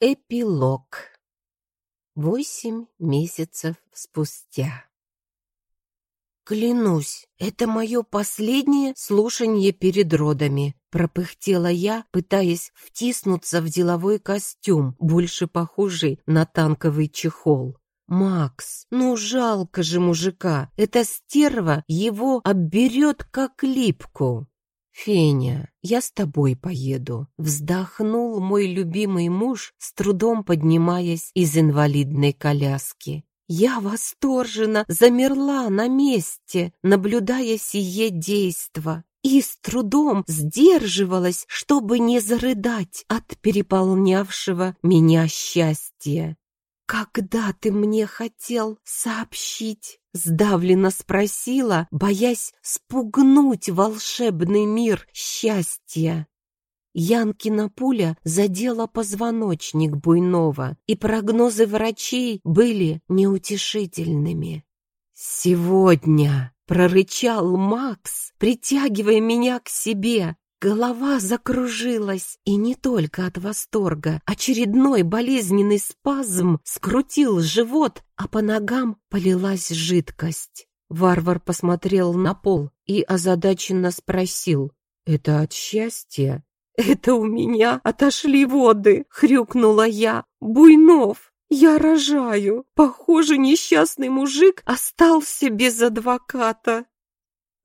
Эпилог. Восемь месяцев спустя. «Клянусь, это мое последнее слушание перед родами», пропыхтела я, пытаясь втиснуться в деловой костюм, больше похожий на танковый чехол. «Макс, ну жалко же мужика, эта стерва его обберет как липку». «Феня, я с тобой поеду», — вздохнул мой любимый муж, с трудом поднимаясь из инвалидной коляски. Я восторженно замерла на месте, наблюдая сие действо, и с трудом сдерживалась, чтобы не зарыдать от переполнявшего меня счастья. «Когда ты мне хотел сообщить?» Сдавленно спросила, боясь спугнуть волшебный мир счастья. Янкина пуля задела позвоночник Буйнова, и прогнозы врачей были неутешительными. «Сегодня!» — прорычал Макс, притягивая меня к себе, Голова закружилась, и не только от восторга. Очередной болезненный спазм скрутил живот, а по ногам полилась жидкость. Варвар посмотрел на пол и озадаченно спросил, «Это от счастья?» «Это у меня отошли воды!» — хрюкнула я. «Буйнов, я рожаю! Похоже, несчастный мужик остался без адвоката!»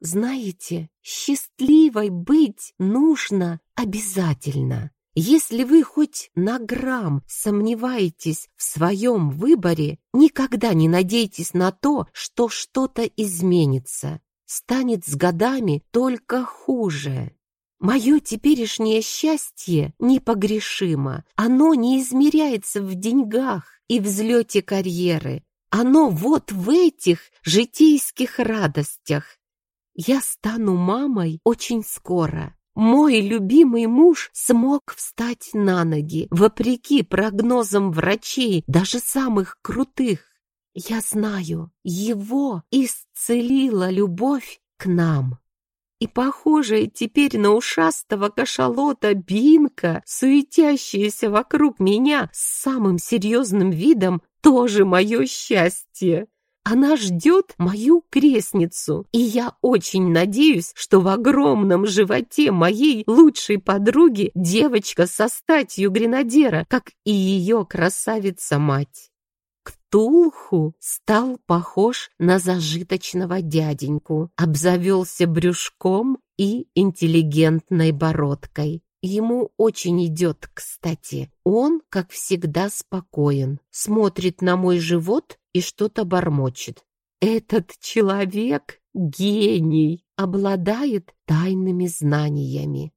Знаете, счастливой быть нужно обязательно. Если вы хоть на грамм сомневаетесь в своем выборе, никогда не надейтесь на то, что что-то изменится. Станет с годами только хуже. Мое теперешнее счастье непогрешимо. Оно не измеряется в деньгах и взлете карьеры. Оно вот в этих житейских радостях, я стану мамой очень скоро. Мой любимый муж смог встать на ноги, вопреки прогнозам врачей, даже самых крутых. Я знаю, его исцелила любовь к нам. И похожая теперь на ушастого кашалота Бинка, суетящаяся вокруг меня с самым серьезным видом, тоже мое счастье. Она ждет мою крестницу, и я очень надеюсь, что в огромном животе моей лучшей подруги девочка со статью гренадера, как и ее красавица-мать. Ктулху стал похож на зажиточного дяденьку, обзавелся брюшком и интеллигентной бородкой. Ему очень идет, кстати. Он, как всегда, спокоен, смотрит на мой живот и что-то бормочет. Этот человек — гений, обладает тайными знаниями.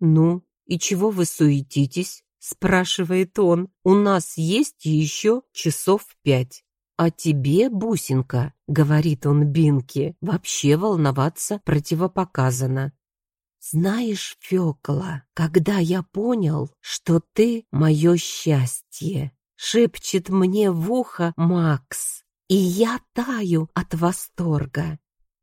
«Ну, и чего вы суетитесь?» — спрашивает он. «У нас есть еще часов пять». «А тебе, бусинка», — говорит он Бинке, — «вообще волноваться противопоказано. Знаешь, Фёкла, когда я понял, что ты мое счастье, шепчет мне в ухо Макс, и я таю от восторга.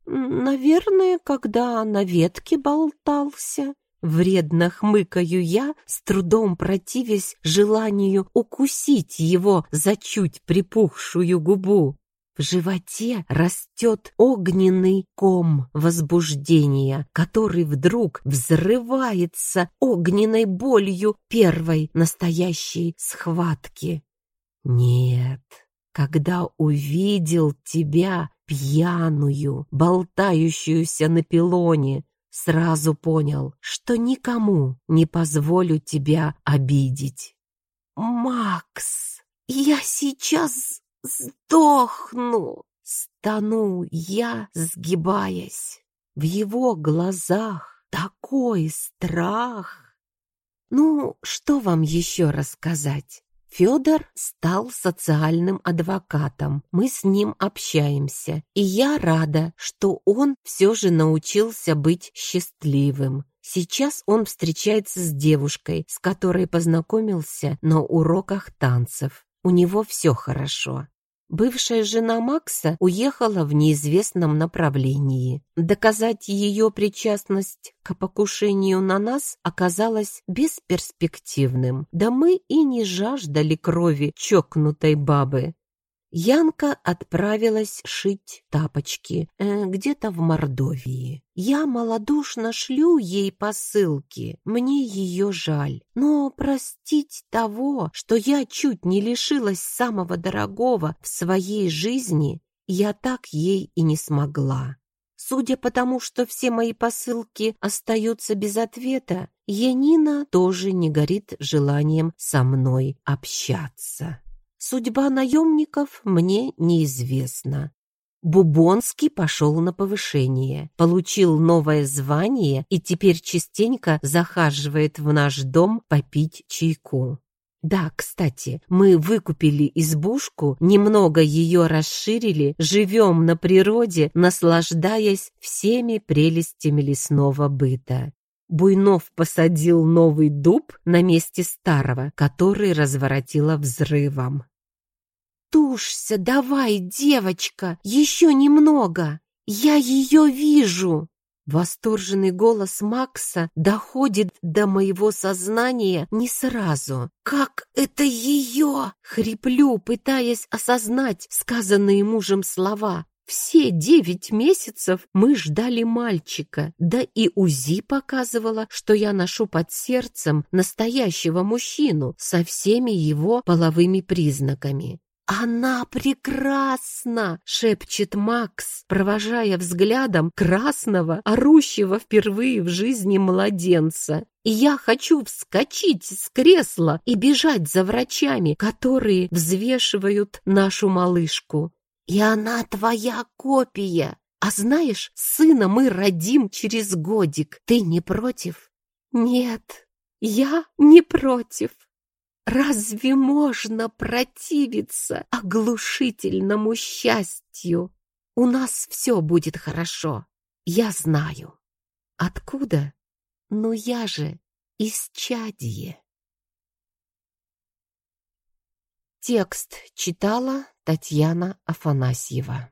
Наверное, когда на ветке болтался, Вредно хмыкаю я, с трудом противясь желанию укусить его за чуть припухшую губу. В животе растет огненный ком возбуждения, который вдруг взрывается огненной болью первой настоящей схватки. Нет, когда увидел тебя пьяную, болтающуюся на пилоне, сразу понял, что никому не позволю тебя обидеть. «Макс, я сейчас сдохну!» Стану я, сгибаясь. В его глазах такой страх. Ну, что вам еще рассказать? Федор стал социальным адвокатом. Мы с ним общаемся. И я рада, что он все же научился быть счастливым. Сейчас он встречается с девушкой, с которой познакомился на уроках танцев. У него все хорошо. Бывшая жена Макса уехала в неизвестном направлении. Доказать ее причастность к покушению на нас оказалось бесперспективным. Да мы и не жаждали крови чокнутой бабы. Янка отправилась шить тапочки э, где-то в Мордовии. Я малодушно шлю ей посылки, мне ее жаль. Но простить того, что я чуть не лишилась самого дорогого в своей жизни, я так ей и не смогла. Судя по тому, что все мои посылки остаются без ответа, Янина тоже не горит желанием со мной общаться. Судьба наемников мне неизвестна. Бубонский пошел на повышение, получил новое звание и теперь частенько захаживает в наш дом попить чайку. Да, кстати, мы выкупили избушку, немного ее расширили, живем на природе, наслаждаясь всеми прелестями лесного быта. Буйнов посадил новый дуб на месте старого, который разворотило взрывом. «Тушься давай, девочка, еще немного! Я ее вижу!» Восторженный голос Макса доходит до моего сознания не сразу. «Как это ее?» — хриплю, пытаясь осознать сказанные мужем слова. Все девять месяцев мы ждали мальчика, да и УЗИ показывала, что я ношу под сердцем настоящего мужчину со всеми его половыми признаками. «Она прекрасна!» — шепчет Макс, провожая взглядом красного, орущего впервые в жизни младенца. Я хочу вскочить с кресла и бежать за врачами, которые взвешивают нашу малышку. И она твоя копия. А знаешь, сына мы родим через годик. Ты не против? Нет, я не против. Разве можно противиться оглушительному счастью? У нас все будет хорошо, я знаю. Откуда? Ну я же из чадье. Текст читала Татьяна Афанасьева.